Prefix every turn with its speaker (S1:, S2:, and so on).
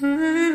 S1: Hmm.